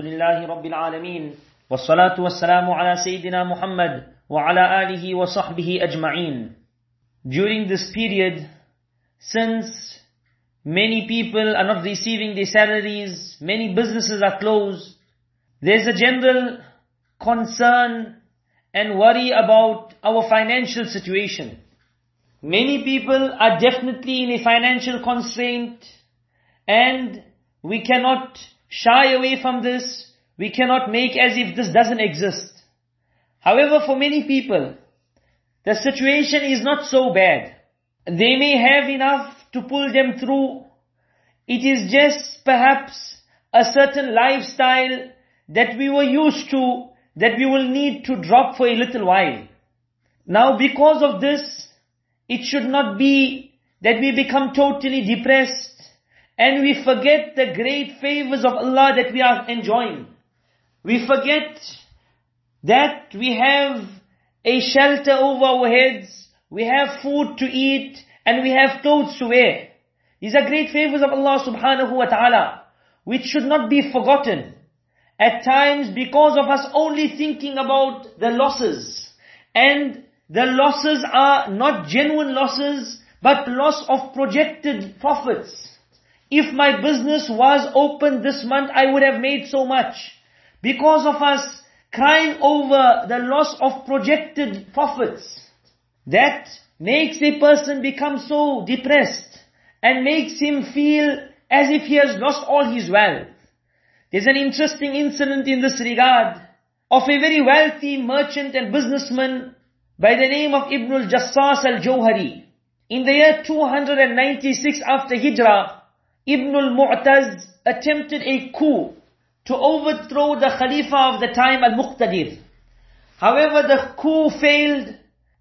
لله رب العالمين والصلاة والسلام على سيدنا محمد وعلى آله وصحبه أجمعين During this period, since many people are not receiving their salaries, many businesses are closed, there's a general concern and worry about our financial situation. Many people are definitely in a financial constraint and we cannot shy away from this. We cannot make as if this doesn't exist. However, for many people, the situation is not so bad. They may have enough to pull them through. It is just perhaps a certain lifestyle that we were used to that we will need to drop for a little while. Now because of this, it should not be that we become totally depressed and we forget the great favors of Allah that we are enjoying. We forget that we have a shelter over our heads, we have food to eat, and we have clothes to wear. These are great favors of Allah subhanahu wa ta'ala, which should not be forgotten. At times, because of us only thinking about the losses, and the losses are not genuine losses, but loss of projected profits. If my business was open this month, I would have made so much. Because of us crying over the loss of projected profits, that makes a person become so depressed and makes him feel as if he has lost all his wealth. There's an interesting incident in this regard of a very wealthy merchant and businessman by the name of Ibn al-Jassas al-Jawhari. In the year 296 after Hijrah, Ibn al-Mu'taz attempted a coup to overthrow the Khalifa of the time al-Muqtadir. However, the coup failed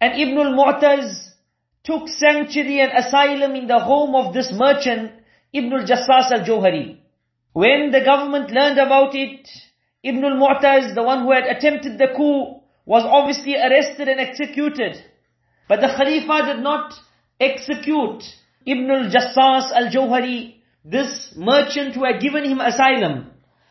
and Ibn al-Mu'taz took sanctuary and asylum in the home of this merchant, Ibn al-Jassas al-Jawhari. When the government learned about it, Ibn al-Mu'taz, the one who had attempted the coup, was obviously arrested and executed. But the Khalifa did not execute Ibn al-Jassas al-Jawhari, this merchant who had given him asylum.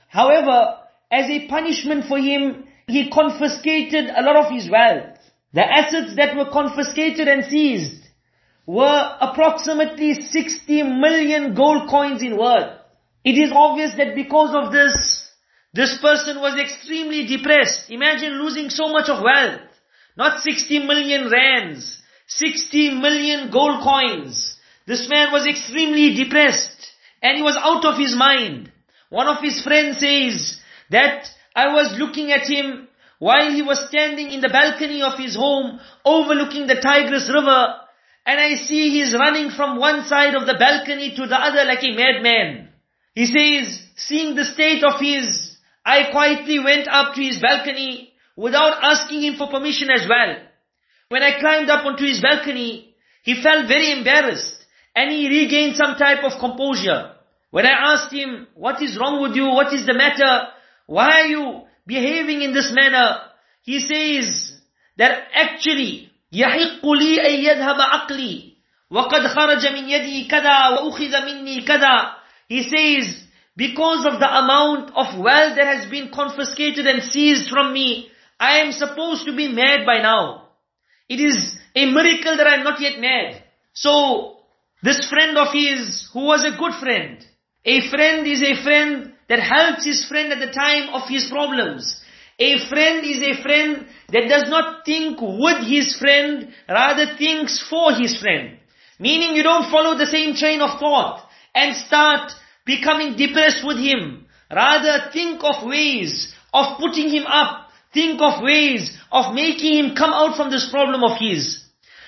However, as a punishment for him, he confiscated a lot of his wealth. The assets that were confiscated and seized were approximately 60 million gold coins in worth. It is obvious that because of this, this person was extremely depressed. Imagine losing so much of wealth. Not 60 million rands, 60 million gold coins. This man was extremely depressed and he was out of his mind. One of his friends says that I was looking at him while he was standing in the balcony of his home overlooking the Tigris river and I see he's running from one side of the balcony to the other like a madman. He says, seeing the state of his, I quietly went up to his balcony without asking him for permission as well. When I climbed up onto his balcony, he felt very embarrassed and he regained some type of composure. When I asked him, what is wrong with you? What is the matter? Why are you behaving in this manner? He says that actually, يحق لي أن يذهب عقلي وقد خرج من يدي كذا وأخذ مني كذا He says, because of the amount of wealth that has been confiscated and seized from me, I am supposed to be mad by now. It is a miracle that I am not yet mad. So, this friend of his, who was a good friend, a friend is a friend that helps his friend at the time of his problems. A friend is a friend that does not think with his friend, rather thinks for his friend. Meaning you don't follow the same train of thought and start becoming depressed with him. Rather think of ways of putting him up. Think of ways of making him come out from this problem of his.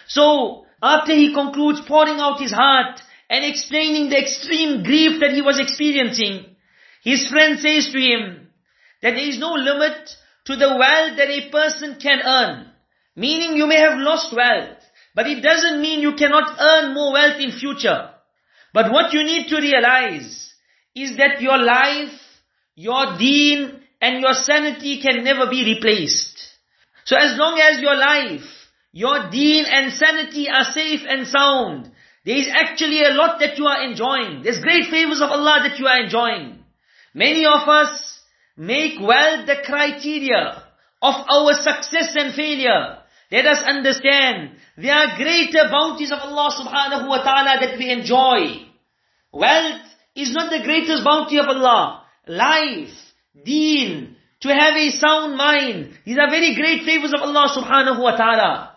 So, after he concludes pouring out his heart and explaining the extreme grief that he was experiencing, his friend says to him that there is no limit to the wealth that a person can earn. Meaning you may have lost wealth, but it doesn't mean you cannot earn more wealth in future. But what you need to realize is that your life, your deen, and your sanity can never be replaced. So as long as your life, your deen and sanity are safe and sound, there is actually a lot that you are enjoying. There's great favors of Allah that you are enjoying. Many of us make wealth the criteria of our success and failure. Let us understand, there are greater bounties of Allah subhanahu wa ta'ala that we enjoy. Wealth is not the greatest bounty of Allah. Life, deen, to have a sound mind, these are very great favors of Allah subhanahu wa ta'ala.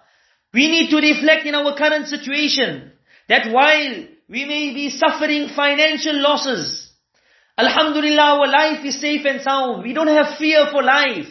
We need to reflect in our current situation, that while we may be suffering financial losses, Alhamdulillah, our life is safe and sound. We don't have fear for life.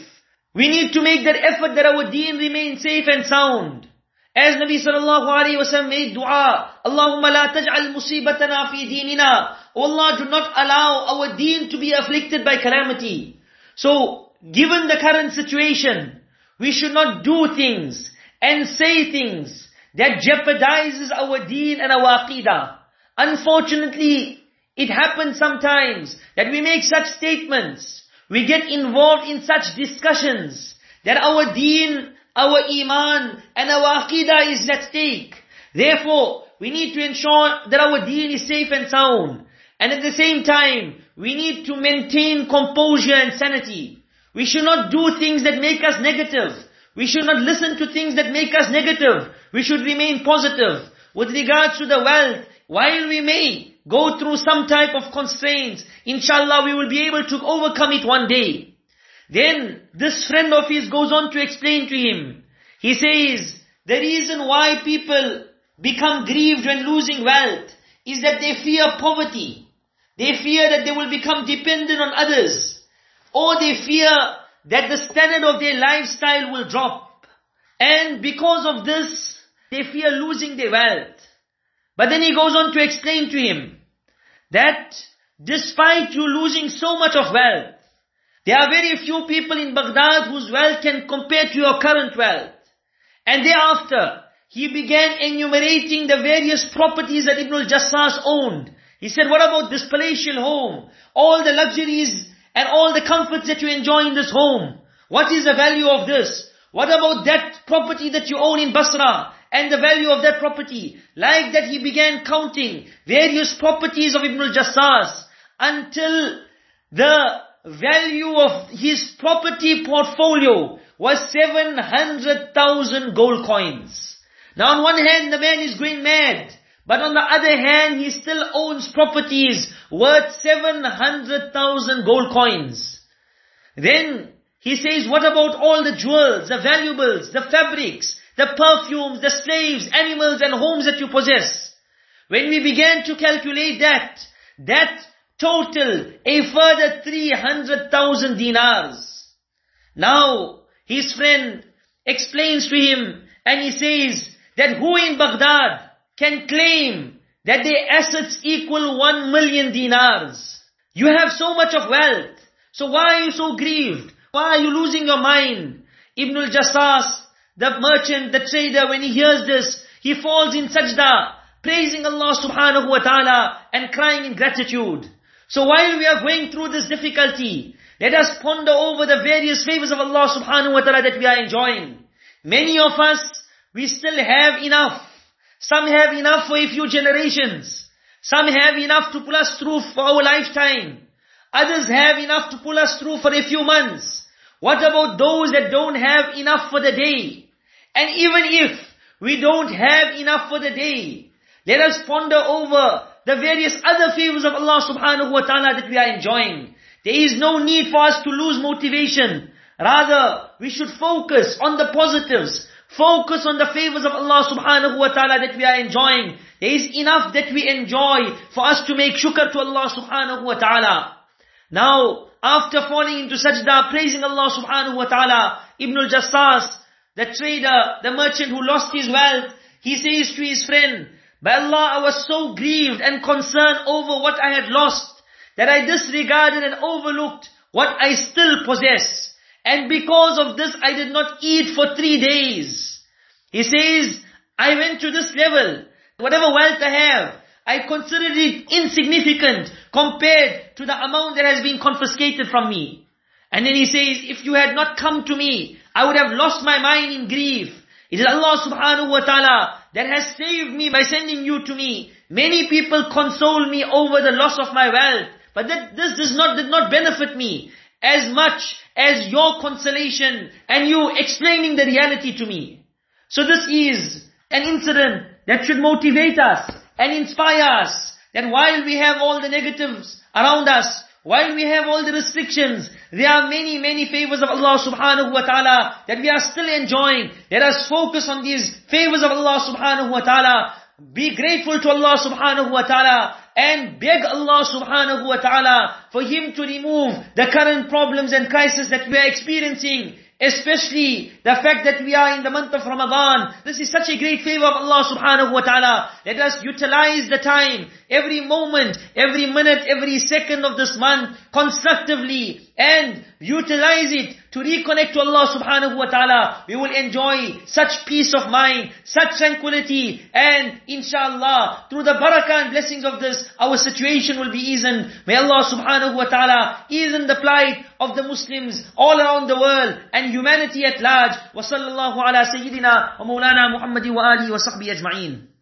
We need to make that effort that our deen remains safe and sound. As Nabi sallallahu alayhi wasallam made dua, Allahumma la taj'al musibatana fi deenina. Oh Allah, do not allow our deen to be afflicted by calamity. So, given the current situation, we should not do things and say things that jeopardizes our deen and our aqidah. Unfortunately, it happens sometimes that we make such statements, we get involved in such discussions that our deen, our iman and our aqidah is at stake. Therefore, we need to ensure that our deen is safe and sound. And at the same time, we need to maintain composure and sanity. We should not do things that make us negative. We should not listen to things that make us negative. We should remain positive. With regards to the wealth, while we may go through some type of constraints, inshallah we will be able to overcome it one day. Then this friend of his goes on to explain to him. He says, the reason why people become grieved when losing wealth is that they fear poverty. They fear that they will become dependent on others. Or they fear that the standard of their lifestyle will drop. And because of this, they fear losing their wealth. But then he goes on to explain to him that despite you losing so much of wealth, there are very few people in Baghdad whose wealth can compare to your current wealth. And thereafter, he began enumerating the various properties that Ibn al-Jassas owned. He said, what about this palatial home? All the luxuries and all the comforts that you enjoy in this home. What is the value of this? What about that property that you own in Basra? and the value of that property. Like that he began counting various properties of Ibn al-Jassas until the value of his property portfolio was 700,000 gold coins. Now on one hand the man is going mad, but on the other hand he still owns properties worth 700,000 gold coins. Then he says, what about all the jewels, the valuables, the fabrics, the perfumes, the slaves, animals and homes that you possess. When we began to calculate that, that total a further 300,000 dinars. Now, his friend explains to him and he says that who in Baghdad can claim that their assets equal 1 million dinars? You have so much of wealth. So why are you so grieved? Why are you losing your mind? Ibn al-Jassas the merchant, the trader, when he hears this, he falls in sajda, praising Allah subhanahu wa ta'ala and crying in gratitude. So while we are going through this difficulty, let us ponder over the various favors of Allah subhanahu wa ta'ala that we are enjoying. Many of us, we still have enough. Some have enough for a few generations. Some have enough to pull us through for our lifetime. Others have enough to pull us through for a few months. What about those that don't have enough for the day? And even if we don't have enough for the day, let us ponder over the various other favors of Allah subhanahu wa ta'ala that we are enjoying. There is no need for us to lose motivation. Rather, we should focus on the positives. Focus on the favors of Allah subhanahu wa ta'ala that we are enjoying. There is enough that we enjoy for us to make shukr to Allah subhanahu wa ta'ala. Now, after falling into sajda, praising Allah subhanahu wa ta'ala, Ibn al-Jassas, the trader, the merchant who lost his wealth, he says to his friend, by Allah, I was so grieved and concerned over what I had lost, that I disregarded and overlooked what I still possess. And because of this, I did not eat for three days. He says, I went to this level. Whatever wealth I have, I considered it insignificant compared to the amount that has been confiscated from me. And then he says, if you had not come to me, I would have lost my mind in grief. It is Allah subhanahu wa ta'ala that has saved me by sending you to me. Many people console me over the loss of my wealth. But that, this does not, did not benefit me. As much as your consolation and you explaining the reality to me. So this is an incident that should motivate us and inspire us that while we have all the negatives around us, while we have all the restrictions, there are many, many favors of Allah subhanahu wa ta'ala that we are still enjoying. Let us focus on these favors of Allah subhanahu wa ta'ala. Be grateful to Allah subhanahu wa ta'ala and beg Allah subhanahu wa ta'ala for Him to remove the current problems and crises that we are experiencing. Especially the fact that we are in the month of Ramadan. This is such a great favor of Allah subhanahu wa ta'ala. Let us utilize the time, every moment, every minute, every second of this month constructively and utilize it to reconnect to Allah subhanahu wa ta'ala. We will enjoy such peace of mind, such tranquility and inshallah through the barakah and blessings of this, our situation will be eased. May Allah subhanahu wa ta'ala ease the plight of the Muslims all around the world and humanity at large. وصلى الله على سيدنا ومولانا محمد وآله وصحبه أجمعين